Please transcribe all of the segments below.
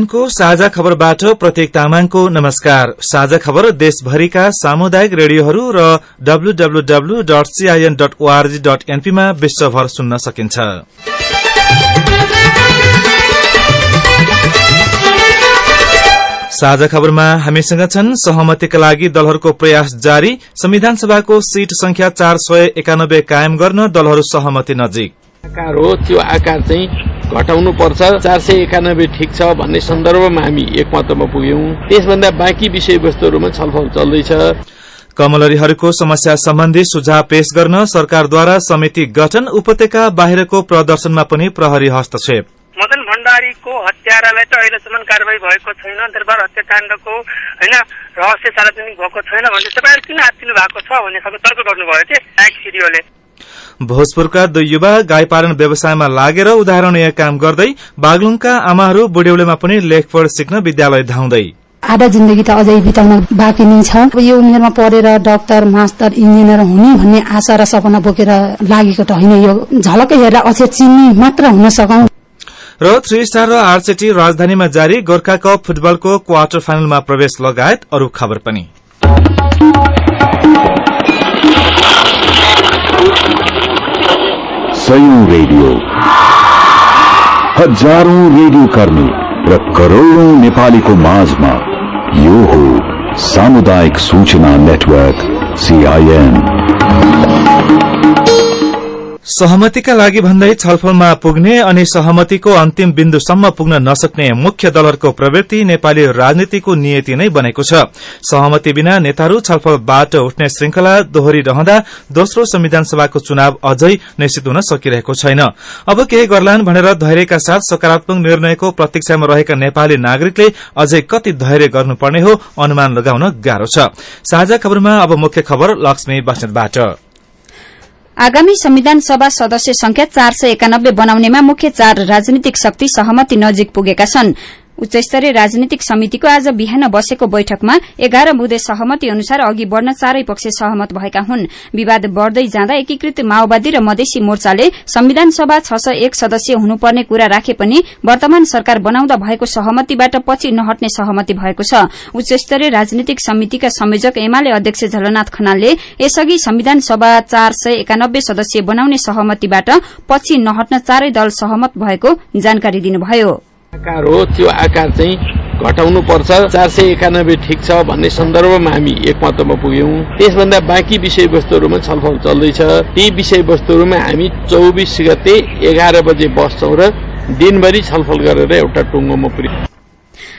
सीआईएनको साझा खबरबाट प्रत्येक तामाङको नमस्कार। साझा खबर देशभरिका सामुदायिक रेडियोहरू र WWW dot CIN dot ORG dot एनपीमा विश्वभर सुन्न सकिन्छ। साझा खबरमा हामीसँग छन् सहमतिका लागि दलहरूको प्रयास जारी। संविधान सभाको सीट संख्या चार सय एकानब्बे कायम गर्न दलहरू सहमति नजिक। आकार हो त्यो आकार चाहिँ घटाउनु पर्छ। चार सय एकानब्बे ठिक छ भन्ने सन्दर्भमा हामी एकमतमा पुग्यौं। त्यसभन्दा बाँकी विषयवस्तुहरूमा छलफल चल्दैछ। कमलरीहरूको समस्या सम्बन्धी सुझाव पेश गर्न सरकारद्वारा समिति गठन उपत्यका बाहिरको प्रदर्शनमा पनि प्रहरी हस्तक्षेप। मदन भण्डारीको हत्यारालाई त अहिलेसम्म कारवाही भएको छैन। दरबार हत्याकाण्डको होइन रहस्य सार्वजनिक भएको छैन भने तपाईँहरू किन आत्तिनु भएको छ भन्ने खालको तर्क गर्नुभयो नायक सिडिओले। भोजपुरका दुई युवा गाई पालन व्यवसायमा लागेर उदाहरणीय काम गर्दै बागलुङका आमाहरू बुढ्यौलेमा पनि लेखपढ सिक्न विद्यालय धाउँदै। आधा जिन्दगी त अझै बिताउन बाँकी नै छ। यो उमेरमा पढेर डाक्टर मास्टर इन्जिनियर हुने भन्ने आशा र सपना बोकेर लागेको त होइन। यो झलकै हेरेर अझै चिन्ने मात्र हुन सकौं र थ्री स्टार र आरसीटी राजधानीमा जारी गोर्खा कप फुटबलको क्वार्टर फाइनलमा प्रवेश लगायत अरू खबर पनि। सयौं रेडियो। हज़ारों रेडियो कर्मी र नेपाली नेपालीको माझमा यो हो सामुदायिक सूचना नेटवर्क सीआईएन सहमतिका लागि भन्दै छलफलमा पुग्ने अनि सहमतिको अन्तिम बिन्दुसम्म पुग्न नसक्ने मुख्य दलहरूको प्रवृत्ति नेपाली राजनीतिको नियति नै बनेको छ। सहमति बिना नेताहरू छलफलबाट उठ्ने श्रृंखला दोहोरिरहँदा दोस्रो संविधान सभाको चुनाव अझै निश्चित हुन सकिरहेको छैन। अब केही गर्लान् भनेर धैर्यका साथ सकारात्मक निर्णयको प्रतीक्षामा रहेका नेपाली नागरिकले अझै कति धैर्य गर्नुपर्ने हो अनुमान लगाउन गाह्रो छ। आगामी संविधान सभा सदस्य संख्या चार सय एकानब्बे बनाउनेमा मुख्य चार राजनीतिक शक्ति सहमति नजिक पुगेका छन्। उच्चस्तरीय राजनीतिक समितिको आज बिहान बसेको बैठकमा एघार बुधे सहमति अनुसार अघि बढ़न चारै पक्ष सहमत भएका हुन्। विवाद बढ़दै जाँदा एकीकृत माओवादी र मधेसी मोर्चाले संविधान सभा छ सय एक सदस्य हुनुपर्ने कुरा राखे पनि वर्तमान सरकार बनाउँदा भएको सहमतिबाट पछि नहट्ने सहमति भएको छ। उच्चस्तरीय राजनीतिक समितिका संयोजक एमाले अध्यक्ष झलनाथ खनालले यसअघि संविधान सभा चार सय एकानब्बे सदस्य बनाउने सहमतिबाट पछि नहट्न चारै दल सहमत भएको जानकारी दिनुभयो। आकार हो त्यो आकार चाहिँ घटाउनु पर्छ चार सय एकानब्बे ठिक छ भन्ने सन्दर्भमा हामी एकमतमा पुग्यौं। त्यसभन्दा बाँकी विषयवस्तुहरूमा छलफल चल्दैछ। ती विषयवस्तुहरूमा हामी चौबिस गते एघार बजे बस्छौं र दिनभरि छलफल गरेर एउटा टुङ्गोमा पुग्यौं।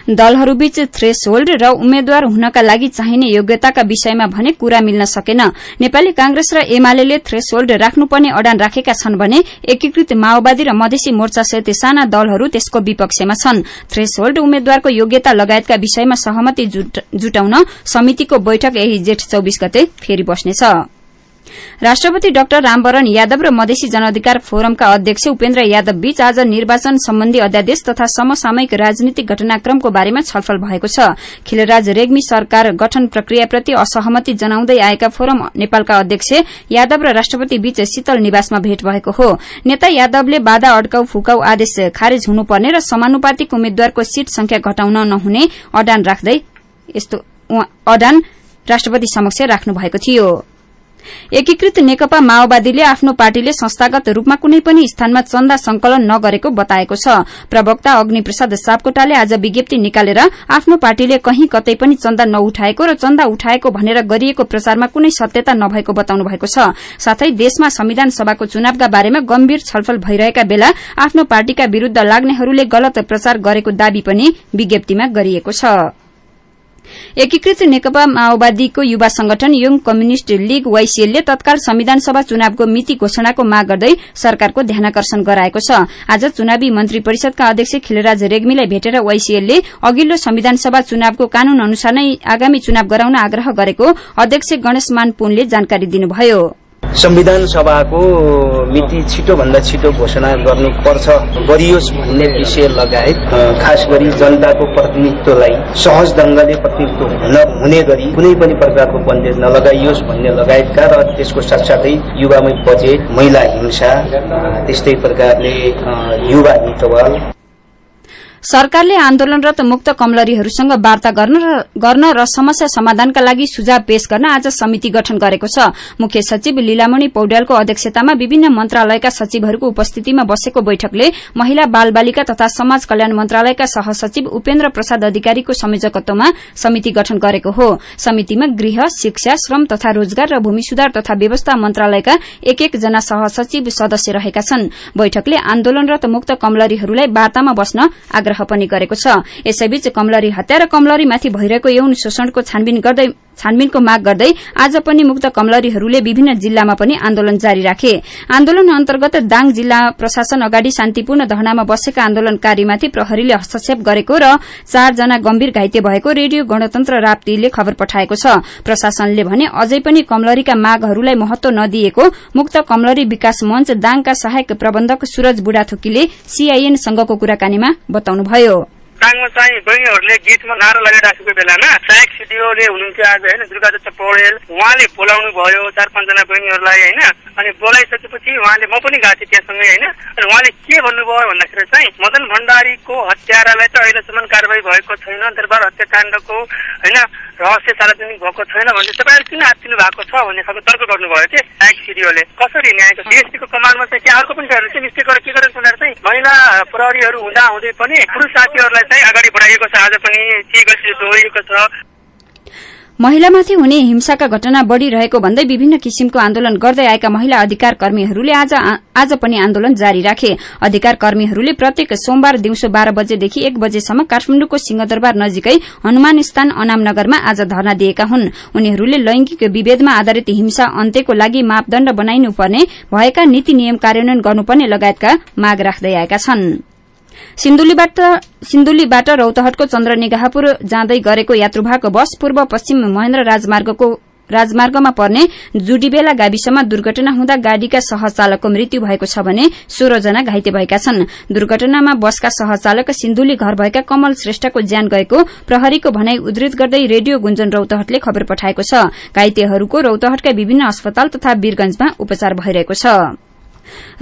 दलहरूबीच थ्रेस होल्ड र उम्मेद्वार हुनका लागि चाहिने योग्यताका विषयमा भने कुरा मिल्न सकेन। नेपाली कांग्रेस र एमाले थ्रेस होल्ड राख्नुपर्ने अडान राखेका छन् भने एकीकृत माओवादी र मधेसी मोर्चा सहित साना दलहरू त्यसको विपक्षमा छन्। थ्रेस होल्ड उम्मेद्वारको योग्यता लगायतका विषयमा सहमति जुटाउन समितिको बैठक यही जेठ चौबिस गते फेरि बस्नेछ। राष्ट्रपति डाक्टर रामवरण यादव र मधेसी जनअधिकार फोरमका अध्यक्ष उपेन्द्र यादव बीच आज निर्वाचन सम्बन्धी अध्यादेश तथा समसामयिक राजनीतिक घटनाक्रमको बारेमा छलफल भएको छ। खिलराज रेग्मी सरकार गठन प्रक्रियाप्रति असहमति जनाउँदै आएका फोरम नेपालका अध्यक्ष यादव र राष्ट्रपति बीच शीतल निवासमा भेट भएको हो। नेता यादवले बाधा अड्काउ फुकाउ आदेश खारेज हुनुपर्ने र समानुपातिक उम्मेद्वारको सीट संख्या घटाउन नहुने अडान राख्दै अडान राष्ट्रपति समक्ष राख्नु भएको थियो। एकीकृत नेकपा माओवादीले आफ्नो पार्टीले संस्थागत रूपमा कुनै पनि स्थानमा चन्दा संकलन नगरेको बताएको छ। प्रवक्ता अग्निप्रसाद सापकोटाले आज विज्ञप्ति निकालेर आफ्नो पार्टीले कही कतै पनि चन्दा नउठाएको र चन्दा उठाएको भनेर गरिएको प्रचारमा कुनै सत्यता नभएको बताउनु भएको छ। साथै देशमा संविधान सभाको चुनावका बारेमा गम्भीर छलफल भइरहेका बेला आफ्नो पार्टीका विरूद्ध लाग्नेहरूले गलत प्रचार गरेको दावी पनि विज्ञप्तिमा गरिएको छ। एकीकृत नेकपा माओवादीको युवा संगठन यङ कम्युनिष्ट लीग वाइसिएलले तत्काल संविधान सभा चुनावको मिति घोषणाको माग गर्दै सरकारको ध्यानकर्षण गराएको छ। आज चुनावी मन्त्री परिषदका अध्यक्ष खिलराज रेग्मीलाई भेटेर वाइसिएलले अघिल्लो संविधान सभा चुनावको कानून अनुसार नै आगामी चुनाव गराउन आग्रह गरेको अध्यक्ष गणेश मान पुनले जानकारी दिनुभयो। संविधान सभाको मिति छिटोभन्दा छिटो घोषणा गर्नुपर्छ गरियोस् भन्ने विषय लगायत खास गरी जनताको प्रतिनिधित्वलाई सहज ढंगले प्रतिनिधित्व हुन हुने गरी कुनै पनि प्रकारको बन्देज नलगाइयोस् भन्ने लगायतका र त्यसको साथसाथै युवामै बजेट महिला हिंसा त्यस्तै प्रकारले युवा हितवाल सरकारले आन्दोलनरत मुक्त कमलरीहरूसँग वार्ता गर्न र समस्या समाधानका लागि सुझाव पेश गर्न आज समिति गठन गरेको छ। मुख्य सचिव लीलामणि पौड्यालको अध्यक्षतामा विभिन्न मन्त्रालयका सचिवहरूको उपस्थितिमा बसेको बैठकले महिला बाल बालिका तथा समाज कल्याण मन्त्रालयका सहसचिव उपेन्द्र प्रसाद अधिकारीको संयोजकत्वमा समिति गठन गरेको हो। समितिमा गृह शिक्षा श्रम तथा रोजगार र भूमि सुधार तथा व्यवस्था मन्त्रालयका एक एक जना सहसचिव सदस्य रहेका छन्। बैठकले आन्दोलनरत मुक्त कमलरीहरूलाई वार्तामा बस्न आग्रह पनि गरेको छ। यसैबीच कमलरी हत्या र कमलरीमाथि भइरहेको यौन शोषणको छानबिन गर्दै छानबिनको माग गर्दै आज पनि मुक्त कमलरीहरूले विभिन्न जिल्लामा पनि आन्दोलन जारी राखे। आन्दोलन अन्तर्गत दाङ जिल्ला प्रशासन अगाडि शान्तिपूर्ण धरनामा बसेका आन्दोलनकारीमाथि प्रहरीले हस्तक्षेप गरेको र चारजना गम्भीर घाइते भएको रेडियो गणतन्त्र राप्तीले खबर पठाएको छ। प्रशासनले भने अझै पनि कमलरीका मागहरूलाई महत्व नदिएको मुक्त कमलरी विकास मञ्च दाङका सहायक प्रबन्धक सूरज बुढाथोकीले सीआईएनसँगको कुराकानीमा बताउनुभयो। टाङमा चाहिँ बहिनीहरूले गीतमा नारा लगाइराखेको बेलामा सहायक सिडिओले हुनुहुन्थ्यो आज होइन? दुर्गा दत्त पौडेल उहाँले बोलाउनु भयो चार पाँचजना बहिनीहरूलाई होइन? अनि बोलाइसकेपछि उहाँले म पनि गएको थिएँ त्यहाँसँगै होइन? अनि उहाँले के भन्नुभयो भन्दाखेरि चाहिँ मदन भण्डारीको हत्यारालाई त अहिलेसम्म कारवाही भएको छैन दरबार हत्याकाण्डको होइन रहस्य सार्वजनिक भएको छैन भने तपाईँहरू किन हात्तिनु भएको छ भन्ने खालको तर्क गर्नुभयो थिए सहायक सिडिओले? कसरी न्यायको डिएसपीको कमान्डमा चाहिँ त्यहाँ अर्को पनि छ चाहिँ मिस्टेक गरेर के गरेर भन्दाखेरि चाहिँ महिला प्रहरीहरू हुँदा हुँदै पनि पुरुष साथीहरूलाई चाहिँ अगाडि बढाइएको छ आज पनि के गरी दोहोरिएको छ। महिलामाथि हुने हिंसाका घटना बढ़िरहेको भन्दै विभिन्न किसिमको आन्दोलन गर्दै आएका महिला अधिकार कर्मीहरूले आज पनि आन्दोलन जारी राखे। अधिकार कर्मीहरूले प्रत्येक सोमबार दिउँसो बाह्र बजेदेखि एक बजेसम्म काठमाडौँको सिंहदरबार नजिकै हनुमान स्थान अनामनगरमा आज धरना दिएका हुन्। उनीहरूले लैंगिक विभेदमा आधारित हिंसा अन्त्यको लागि मापदण्ड बनाइनुपर्ने भएका नीति नियम कार्यान्वयन गर्नुपर्ने लगायतका माग राख्दै आएका छनृ। सिन्धुलीबाट रौतहटको चन्द्रनिगाहपुर जाँदै गरेको यात्रुवाहक बस पूर्व पश्चिम महेन्द्र राजमार्गको राजमार्गमा पर्ने जुडीबेला गाविसमा दुर्घटना हुँदा गाड़ीका सहचालकको मृत्यु भएको छ भने सोह्रजना घाइते भएका छन्। दुर्घटनामा बसका सहचालक सिन्धुली घर भएका कमल श्रेष्ठको ज्यान गएको प्रहरीको भनाई उद्धृत गर्दै रेडियो गुञ्जन रौतहटले खबर पठाएको छ। घाइतेहरूको रौतहटका विभिन्न अस्पताल तथा वीरगंजमा उपचार भइरहेको छ।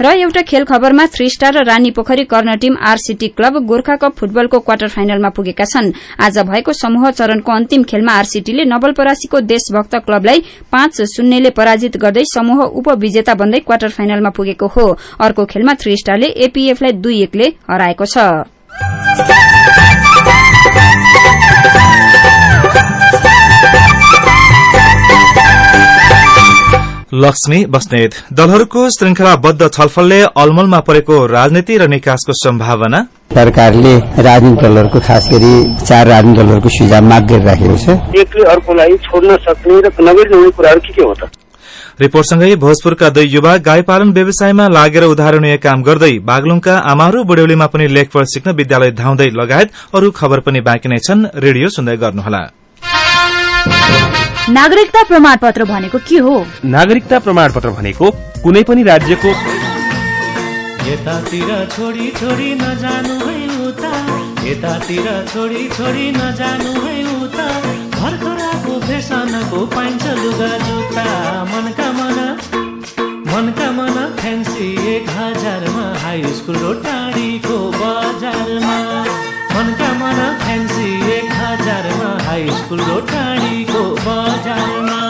र एउटा खेल खबरमा थ्री स्टार र Rani Pokhari Karna team RCT club Gorkha cup फुटबलको क्वार्टर फाइनलमा पुगेका छन्। आज भएको समूह चरणको अन्तिम खेलमा आरसीटीले नवलपरासीको देशभक्त क्लबलाई पाँच शून्यले पराजित गर्दै समूह उपविजेता बन्दै क्वार्टर फाइनलमा पुगेको हो। अर्को खेलमा थ्री स्टारले एपीएफलाई दुई एकले हराएको छ। लक्ष्मी बस्नेत। दलहरूको श्रृंखलाबद्ध छलफलले अलमलमा परेको राजनीति र निकासको सम्भावना। सरकारले राजनीतिक दलहरूको खास गरी चार राजनीतिक दलहरूको सुझाव माग गरिराखेको छ। एकले अर्कोलाई छोड्न सक्ने र कुराहरू के के हो त? रिपोर्टसँगै भोजपुरका दुई युवा गाई पालन व्यवसायमा लागेर उदाहरणीय काम गर्दै बागलुङका आमारू बुढ्यौलीमा पनि लेखपढ सिक्न विद्यालय धाउँदै लगायत अरू खबर पनि बाँकी नै छन्। रेडियो सुन्दै गर्नुहोला। नागरिकता प्रमाण पत्र भनेको के हो? नागरिकता प्रमाण पत्र भनेको कुनै पनि राज्यको यतातिर छोडी छोडी नजानु है उता। यतातिर छोडी छोडी नजानु है उता। भर्खराको फेसनको पाइन्छ लुगा जुत्ता मनका मन मनका मन फ्यान्सी एक हजारमा। हाई स्कुल र टाढीको बजारमा। मनका मन फ्यान्सी एक हजारमा हाई स्कुल टाढीको बजारमा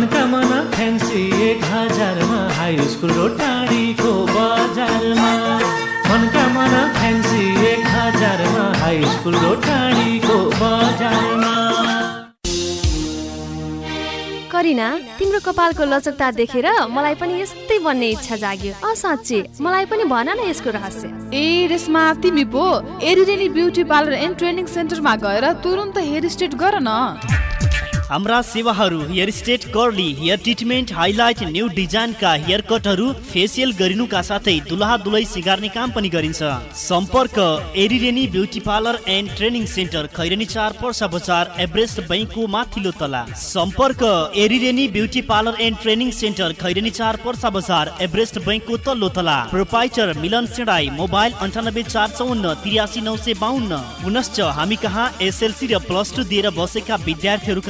मनका मन फ्यान्सी एक हजारमा हाई स्कुल र टाढीको बजारमा। मनका मन फ्यान्सी एक हजारमा हाई स्कुल र टाढीको बजारमा। करिना तिम्रो कपालको लचकता देखेर मलाई पनि यस्तै बन्ने इच्छा जाग्यो। अ साँच्ची मलाई पनि भन न यसको रहस्य। ए रेसमा तिमी पो एरिरेली ब्युटी पार्लर एन्ड ट्रेनिङ सेन्टरमा गएर तुरुन्त हेयर स्ट्रेट गर न। हाम्रा सेवाहरू hair straight curly hair treatment highlight new डिजाइनका hair कटहरू फेसियल गरिनुका साथै दुलहा दुलै सिगार्ने काम पनि गरिन्छ। सम्पर्क एरिरेनी beauty parlour and training centre Khairani चार पर्सा बजार एभरेस्ट बैङ्कको माथिल्लो तला। सम्पर्क एरिरेनी beauty parlour and training centre Khairani चार पर्सा बजार एभरेस्ट बैङ्कको तल्लो तला। प्रोपाइटर मिलन सेडाई मोबाइल अन्ठानब्बे चार चौन्न त्रियासी नौ सय बाहन्न हामी कहाँ एसएलसी र प्लस टू दिएर बसेका विद्यार्थीहरूका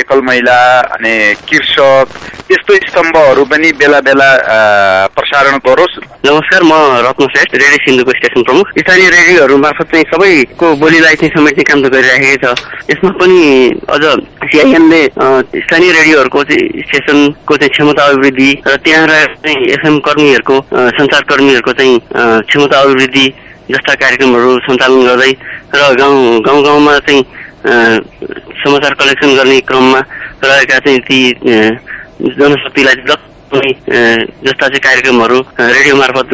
एकल महिला अनि कृषक यस्तो स्तम्भहरू पनि बेला बेला प्रसारण गरोस् नमस्कार म रत्न श्रेष्ठ रेडियो सिन्धुको स्टेसन प्रमुख स्थानीय रेडियोहरू मार्फत चाहिँ सबैको बोलीलाई चाहिँ समेट्ने काम त गरिराखेकै छ। यसमा पनि अझ सिआइएनले स्थानीय रेडियोहरूको चाहिँ स्टेसनको चाहिँ क्षमता अभिवृद्धि र त्यहाँ रहेर चाहिँ एफएम कर्मीहरूको सञ्चारकर्मीहरूको चाहिँ क्षमता अभिवृद्धि जस्ता कार्यक्रमहरू सञ्चालन गर्दै र गाउँ गाउँ गाउँमा चाहिँ समाचार कलेक्सन गर्ने क्रममा रहेका चाहिँ ती जनशक्तिलाई जति जस्ता चाहिँ कार्यक्रमहरू रेडियो मार्फत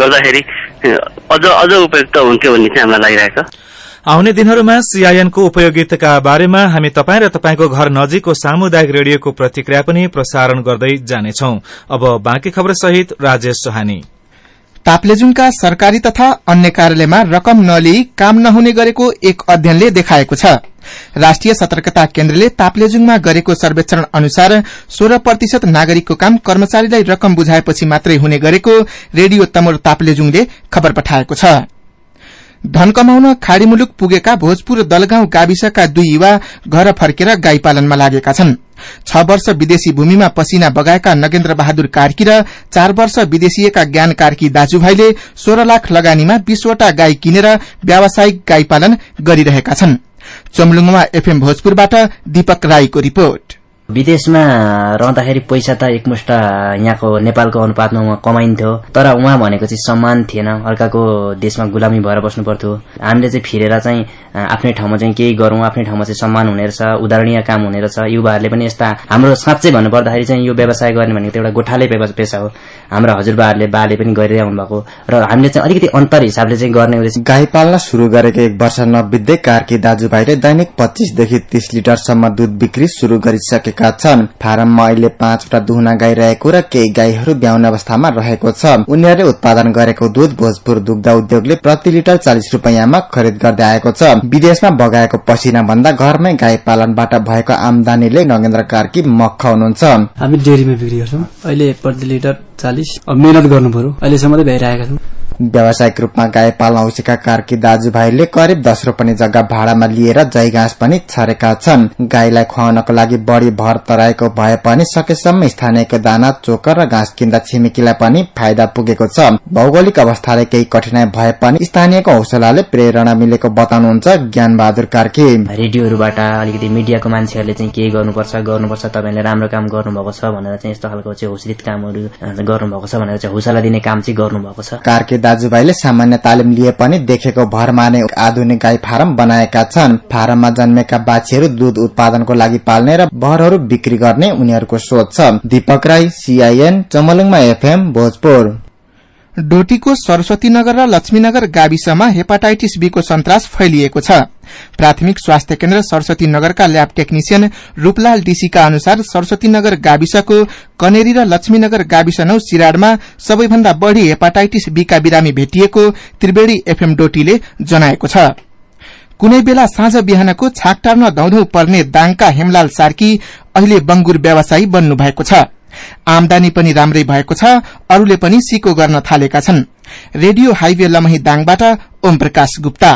गर्दाखेरि अझ अझ उपयुक्त हुन्थ्यो भन्ने चाहिँ हामीलाई लागिरहेको छ। आउने दिनहरूमा सीआईएनको उपयोगिताका बारेमा हामी तपाईँ र तपाईँको घर नजिकको सामुदायिक रेडियोको प्रतिक्रिया पनि प्रसारण गर्दै जानेछौ। अब बाँकी खबर सहित राजेश सोहानी। ताप्लेजुङका सरकारी तथा अन्य कार्यालयमा रकम नलिई काम नहुने गरेको एक अध्ययनले देखाएको छ। राष्ट्रिय सतर्कता केन्द्रले ताप्लेजुङमा गरेको सर्वेक्षण अनुसार सोह्र प्रतिशत नागरिकको काम कर्मचारीलाई रकम बुझाएपछि मात्रै हुने गरेको रेडियो तमोर ताप्लेजुङले खबर पठाएको छ। धन कमाउन खाड़ी मुलुक पुगेका भोजपुर दलगाउँ गाविसका दुई युवा घर फर्केर गाई पालनमा लागेका छन्। छ वर्ष विदेशी भूमिमा पसिना बगाएका नगेन्द्र बहादुर कार्की र चार वर्ष विदेशिएका ज्ञान कार्की दाजुभाइले सोह्र लाख लगानीमा बीसवटा गाई किनेर व्यावसायिक गाई पालन गरिरहेका छन्। चोमलुङमा एफएम भोजपुरबाट दीपक राईको रिपोर्ट। विदेशमा रहँदाखेरि पैसा त एकमुष्ट यहाँको नेपालको अनुपातमा उहाँ कमाइन्थ्यो। तर उहाँ भनेको चाहिँ सम्मान थिएन। अर्काको देशमा गुलामी भएर बस्नु पर्थ्यो हामीले चाहिँ फिरेर चाहिँ आफ्नै ठाउँमा चाहिँ केही गरौँ। आफ्नै ठाउँमा चाहिँ सम्मान हुने रहेछ उदाहरणीय काम हुने रहेछ युवाहरूले पनि यस्ता हाम्रो साँच्चै भन्नुपर्दाखेरि चाहिँ यो व्यवसाय गर्ने भनेको त एउटा गोठाले पेसा हो। हाम्रो हजुरबाहरूले बाले पनि गरिरहनु भएको। र हामीले चाहिँ अलिकति अन्तर हिसाबले चाहिँ गर्ने गाई पाल्न शुरू गरेको एक वर्ष नबित्दै कार्की दाजुभाइले दैनिक पच्चीसदेखि तीस लिटरसम्म दूध बिक्री शुरू गरिसकेका छन्। फारममा अहिले पाँचवटा दुहुना गाई रहेको र केही गाईहरू ब्याउने अवस्थामा रहेको छ। उनीहरूले उत्पादन गरेको दूध भोजपुर दुग्ध उद्योगले प्रति लिटर चालिस रूपियाँमा खरिद गर्दै आएको छ। विदेशमा बगाएको पसिना भन्दा घरमै गाई पालनबाट भएको आमदानीले नगेन्द्र कार्की मक्ख हुनुहुन्छ। हामी डेरीमा बिक्री गर्छौँ। अहिले प्रति लिटर चालिस। मेहनत गर्नु पर्यो। अहिलेसम्म भइरहेका छौँ। व्यावसायिक रूपमा गाई पाल्न औसेका कार्की दाजुभाइले करिब दस रोपनी जग्गा भाडामा लिएर जय घाँस पनि छरेका छन्। गाईलाई खुवाउनको लागि बढी भर तराएको भए पनि सकेसम्म स्थानीयको दाना चोकर र घाँस किन्दा छिमेकीलाई पनि फाइदा पुगेको छ। भौगोलिक अवस्थाले केही कठिनाई भए पनि स्थानीयको हौसलाले प्रेरणा मिलेको बताउनुहुन्छ ज्ञान बहादुर कार्की। रेडियोहरूबाट अलिकति मिडियाको मान्छेहरूले चाहिँ के गर्नुपर्छ गर्नुपर्छ तपाईँले राम्रो काम गर्नुभएको छ भनेर चाहिँ यस्तो खालको चाहिँ हौसलित कामहरू गर्नुभएको छ भनेर चाहिँ हौसला दिने काम चाहिँ गर्नुभएको छ। कार्की दाजुभाइले सामान्य तालिम लिए पनि देखेको भरमा नै आधुनिक गाई फारम बनाएका छन्। फारममा जन्मेका बाछीहरू दूध उत्पादनको लागि पाल्ने र बहरहरू बिक्री गर्ने उनीहरूको सोच छ। दीपक राई सीआईएन चमलुङमा एफएम भोजपुर। डोटीको सरस्वती नगर र लक्ष्मीनगर गाविसमा हेपाटाइटिस बीको सन्तास फैलिएको छ। प्राथमिक स्वास्थ्य केन्द्र सरस्वती नगरका ल्याब टेक्निशियन रूपलाल डीसीका अनुसार सरस्वती नगर गाविसको कनेरी र लक्ष्मीनगर गाविस नौ सिराडमा सबैभन्दा बढ़ी हेपाटाइटिस बीका बिरामी भेटिएको त्रिवेणी एफएम डोटीले जनाएको छ। कुनै बेला साँझ बिहानको छाक टार्न धौधौ पर्ने दाङका हेमलाल सार्की अहिले बंगुर व्यवसायी बन्नु भएको छ। आमदानी पनि राम्रै भएको छ अरूले पनि सिको गर्न थालेका छन्। रेडियो हाइवे लमही दाङबाट ओम प्रकाश गुप्ता।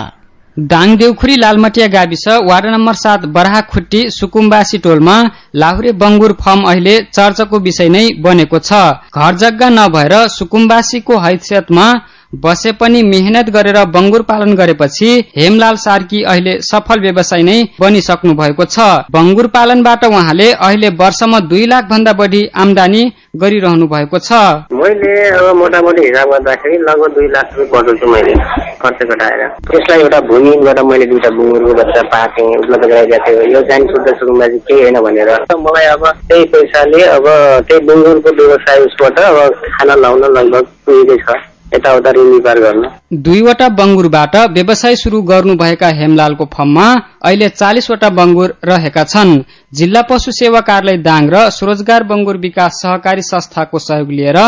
दाङ देउखुरी लालमटिया गाविस वार्ड नम्बर सात बराहाखुट्टी सुकुम्बासी टोलमा लाहुरे बंगुर फर्म अहिले चर्चाको विषय नै बनेको छ। घर जग्गा नभएर सुकुम्बासीको हैसियतमा बसे पनि मेहनत गरेर बंगुर पालन गरेपछि हेमलाल सार्की अहिले सफल व्यवसाय नै बनिसक्नु भएको छ। बंगुर पालनबाट उहाँले अहिले वर्षमा दुई लाख भन्दा बढी आमदानी गरिरहनु भएको छ। मैले मोटामोटी हिसाब गर्दाखेरि लगभग दुई लाख रुपियाँ बचाउँछु मैले खर्च घटाएर। त्यसलाई एउटा भूमिबाट मैले दुईवटा बुङ्गुरको बच्चा पाकेँ उपलब्ध गराइदिएको थियो। यो शुद्ध सुकुम्बा चाहिँ केही होइन भनेर। मलाई अब त्यही पैसाले अब त्यही बुङ्गुरको व्यवसाय उसबाट अब खाना लाउन लगभग पुगेकै छ। यताउता गर्न। दुईवटा बंगुरबाट व्यवसाय शुरू गर्नुभएका हेमलालको फर्ममा अहिले चालिसवटा बंगुर रहेका छन्। जिल्ला पशु सेवा कार्यालय दाङ र स्वरोजगार बंगुर विकास सहकारी संस्थाको सहयोग लिएर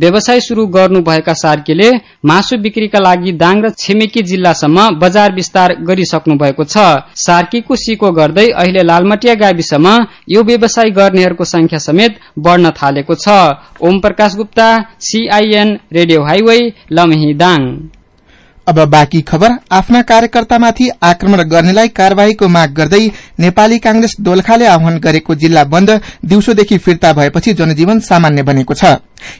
व्यवसाय शुरू गर्नुभएका सार्कीले मासु बिक्रीका लागि दाङ र छिमेकी जिल्लासम्म बजार विस्तार गरिसक्नु भएको छ। सार्कीको सिको गर्दै अहिले लालमटिया गाविसमा यो व्यवसाय गर्नेहरूको संख्या समेत बढ़न थालेको छ। Om Prakash Gupta CIN radio highway Lamahi Dang. अब बाँकी खबर आफ्ना कार्यकर्तामाथि आक्रमण गर्नेलाई कार्यवाहीको माग गर्दै नेपाली कांग्रेस दोलखाले आह्वान गरेको जिल्ला बन्द दिउँसोदेखि फिर्ता भएपछि जनजीवन सामान्य बनेको छ।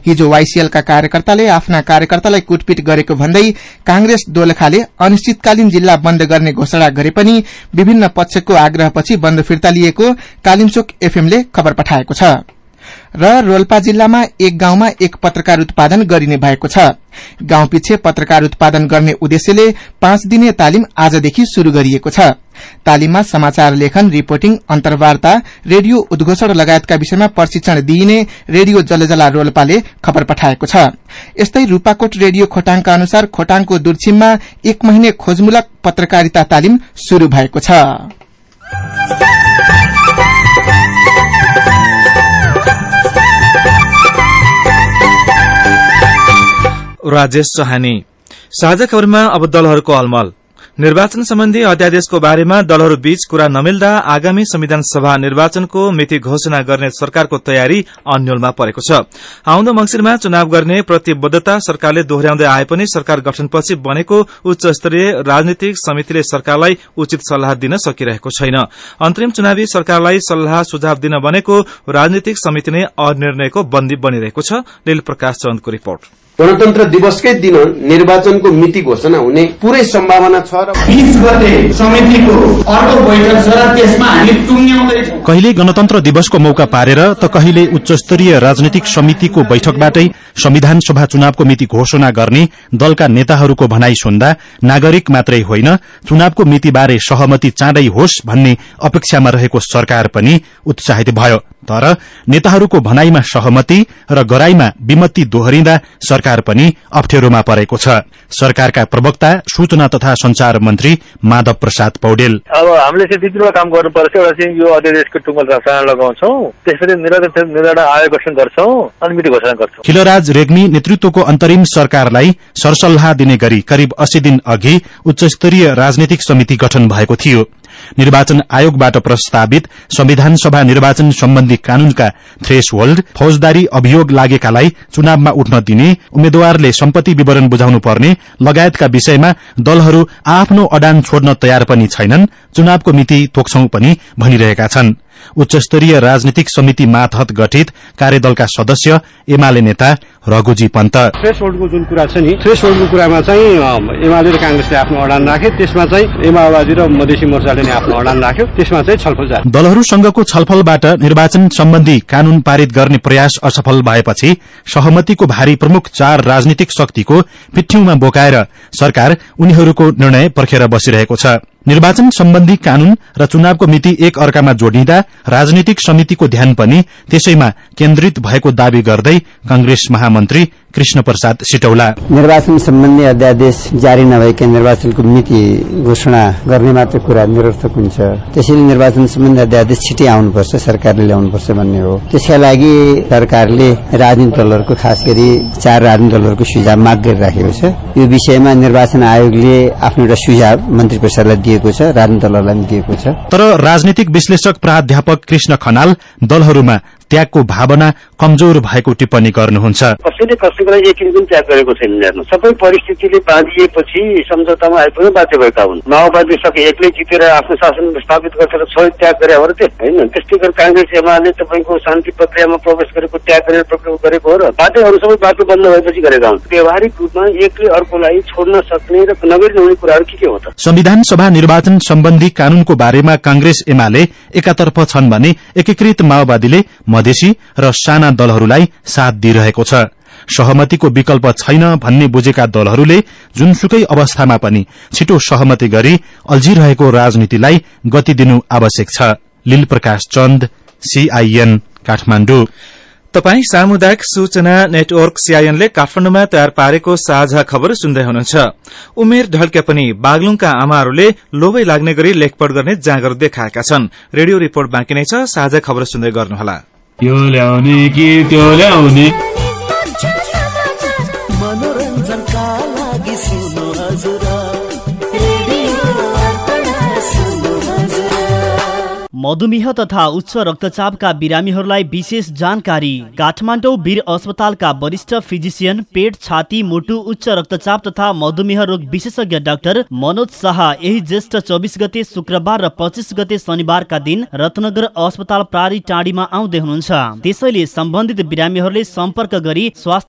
हिजो वाइसीएलका कार्यकर्ताले आफ्ना कार्यकर्तालाई कुटपिट गरेको भन्दै कांग्रेस दोलखाले अनिश्चितकालीन जिल्ला बन्द गर्ने घोषणा गरे पनि विभिन्न पक्षको आग्रहपछि बन्द फिर्ता लिएको कालिमचोक एफएमले खबर पठाएको छ। र रोल्पा जिल्लामा एक गाउँमा एक पत्रकार उत्पादन गरिने भएको छ। गाउँ पछि पत्रकार उत्पादन गर्ने उद्देश्यले पाँच दिने तालिम आजदेखि शुरू गरिएको छ। तालिममा समाचार लेखन रिपोर्टिङ अन्तर्वार्ता रेडियो उद्घोषण लगायतका विषयमा प्रशिक्षण दिइने रेडियो जलजला रोल्पाले खबर पठाएको छ। यस्तै रूपाकोट रेडियो खोटाङका अनुसार खोटाङको दुर्छिममा एक महिने खोजमूलक पत्रकारिता तालिम शुरू भएको छ। राजेश चहानी साझा खबरमा अब दलहरूको अलमल। निर्वाचन सम्बन्धी अध्यादेशको बारेमा दलहरू बीच कुरा नमिल्दा आगामी संविधान सभा निर्वाचनको मिति घोषणा गर्ने सरकारको तयारी अन्यलमा परेको छ। आउँदो मंगिरमा चुनाव गर्ने प्रतिबद्धता सरकारले दोहोर्याउँदै आए पनि सरकार गठनपछि बनेको उच्च स्तरीय राजनीतिक समितिले सरकारलाई उचित सल्लाह दिन सकिरहेको छैन। अन्तरिम चुनावी सरकारलाई सल्लाह सुझाव दिन बनेको राजनीतिक समिति नै अनिर्णयको बन्दी बनिरहेको छ। प्रकाश चन्दको रिपोर्ट। गणतन्त्र दिवसकै दिन निर्वाचनको मिति घोषणा हुने पूरै सम्भावना छ र समितिको अर्को बैठक छ र त्यसमा हामी टुङ्ग्याउँदैछौँ। कहिले गणतन्त्र दिवसको मौका पारेर त कहिले उच्च स्तरीय राजनीतिक समितिको बैठकबाटै संविधान सभा चुनावको मिति घोषणा गर्ने दलका नेताहरूको भनाई सुन्दा नागरिक मात्रै होइन चुनावको मितिबारे सहमति चाँडै होस् भन्ने अपेक्षामा रहेको सरकार पनि उत्साहित भयो। तर नेताहरूको भनाईमा सहमति र गराईमा विमति दोहोरिँदा सरकार पनि अप्ठ्यारोमा परेको छ। सरकारका प्रवक्ता सूचना तथा संचार मन्त्री माधव प्रसाद पौडेल। अब हामीले चाहिँ दुईवटा काम गर्नुपर्छ एउटा चाहिँ यो अध्यादेशको टुङ्गल लगाउँछौ। त्यसपछि निर्वाचन आयोग गठन गर्छौं अनि मिति घोषणा गर्छौं। खिलराज रेग्मी नेतृत्वको अन्तरिम सरकारलाई सरसल्लाह दिने गरी करिब अस्सी दिन अघि उच्च स्तरीय राजनीतिक समिति गठन भएको थियो। निर्वाचन आयोगबाट प्रस्तावित संविधान सभा निर्वाचन सम्बन्धी कानूनका थ्रेस होल्ड फौजदारी अभियोग लागेकालाई चुनावमा उठ्न दिने उम्मेद्वारले सम्पत्ति विवरण बुझाउनु पर्ने लगायतका विषयमा दलहरू आफ्नो अडान छोड्न तयार पनि छैनन्। चुनावको मिति तोक्छौ पनि भनिरहेका छन्। उच्च स्तरीय राजनीतिक समिति मातहत गठित कार्यदलका सदस्य एमाले नेता रघुजी पन्त। थ्रेस होल्डको जुन कुरा छ नि थ्रेस होल्डको कुरामा चाहिँ एमाले र कांग्रेसले आफ्नो अडान राखे त्यसमा चाहिँ माओवादी र मधेसी मोर्चाले नै आफ्नो अडान राख्यो त्यसमा चाहिँ छलफल जारी। दलहरूसँगको छलफलबाट निर्वाचन सम्बन्धी कानून पारित गर्ने प्रयास असफल भएपछि सहमतिको भारी प्रमुख चार राजनीतिक शक्तिको पिठ्यौमा बोकाएर सरकार उनीहरूको निर्णय पर्खेर बसिरहेको छ। निर्वाचन सम्बन्धी कानून र चुनावको मिति एक अर्कामा जोडिँदा राजनीतिक समितिको ध्यान पनि त्यसैमा केन्द्रित भएको दावी गर्दै कंग्रेस महामन्त्री कृष्ण प्रसाद सिटौला। निर्वाचन सम्बन्धी अध्यादेश जारी नभएका निर्वाचनको मिति घोषणा गर्ने मात्र कुरा निरर्थक हुन्छ। त्यसैले निर्वाचन सम्बन्धी अध्यादेश छिटै आउनुपर्छ सरकारले ल्याउनुपर्छ भन्ने हो। त्यसका लागि सरकारले राजनीतिक दलहरूको खास गरी चार राजनीतिक दलहरूको सुझाव माग गरिराखेको छ। यो विषयमा निर्वाचन आयोगले आफ्नो एउटा सुझाव मन्त्री परिषदलाई दिएको छ राजनीतिक दलहरूलाई दिएको छ। तर राजनीतिक विश्लेषक प्राध्यापक कृष्ण खनाल दलहरूमा त्यागको भावना कमजोर भएको टिप्पणी गर्नुहुन्छ। कसैले कसैको लागि एक दिन त्याग गरेको छैन हेर्नु। सबै परिस्थितिले बाँधिएपछि सम्झौतामा आइपुग्न बाध्य भएका हुन्। माओवादी सके एक्लै जितेर आफ्नो शासन स्थापित गरेर सबै त्याग गरे हो र त्यो होइन त्यस्तै गरी काङ्ग्रेस एमाले तपाईँको शान्ति प्रक्रियामा प्रवेश गरेको त्याग गरेर प्रक्रिया गरेको हो र बाटोहरू सबै बाटो बन्द भएपछि गरेका हुन्। व्यवहारिक रूपमा एकले अर्कोलाई छोड्न सक्ने र नगरी नहुने कुराहरू के के हो त? संविधान सभा निर्वाचन सम्बन्धी कानूनको बारेमा कांग्रेस एमाले एकातर्फ छन् भने एकीकृत माओवादीले मधेसी र साना दलहरूलाई साथ दिइरहेको छ। सहमतिको विकल्प छैन भन्ने बुझेका दलहरूले जुनसुकै अवस्थामा पनि छिटो सहमति गरी अल्झिरहेको राजनीतिलाई गति दिनु आवश्यक छ। लील चन्द सीआईएन काठमाण्डु तपाई सामुदायिक सूचना नेटवर्क सीआईएनले काठमाडौँमा तयार पारेको साझा खबर सुन्दै हुनुहुन्छ। उमेर ढल्के पनि बागलुङका आमाहरूले लोभै लाग्ने गरी लेखपढ गर्ने जाँगर देखाएका छन्। रेडियो रिपोर्ट बाँकी नै छ। साझा खबर सुन्दै गर्नुहोला। यो ल्याउने कि त्यो ल्याउने? मधुमेह तथा उच्च रक्तचापका बिरामीहरूलाई विशेष जानकारी। काठमाडौँ वीर अस्पतालका वरिष्ठ फिजिसियन पेट छाती मुटु उच्च रक्तचाप तथा मधुमेह रोग विशेषज्ञ डाक्टर मनोज शाह यही ज्येष्ठ चौबिस गते शुक्रबार र पच्चिस गते शनिबारका दिन रत्नगर अस्पताल प्रारी टाँडीमा आउँदै हुनुहुन्छ। त्यसैले सम्बन्धित बिरामीहरूले सम्पर्क गरी स्वास्थ्य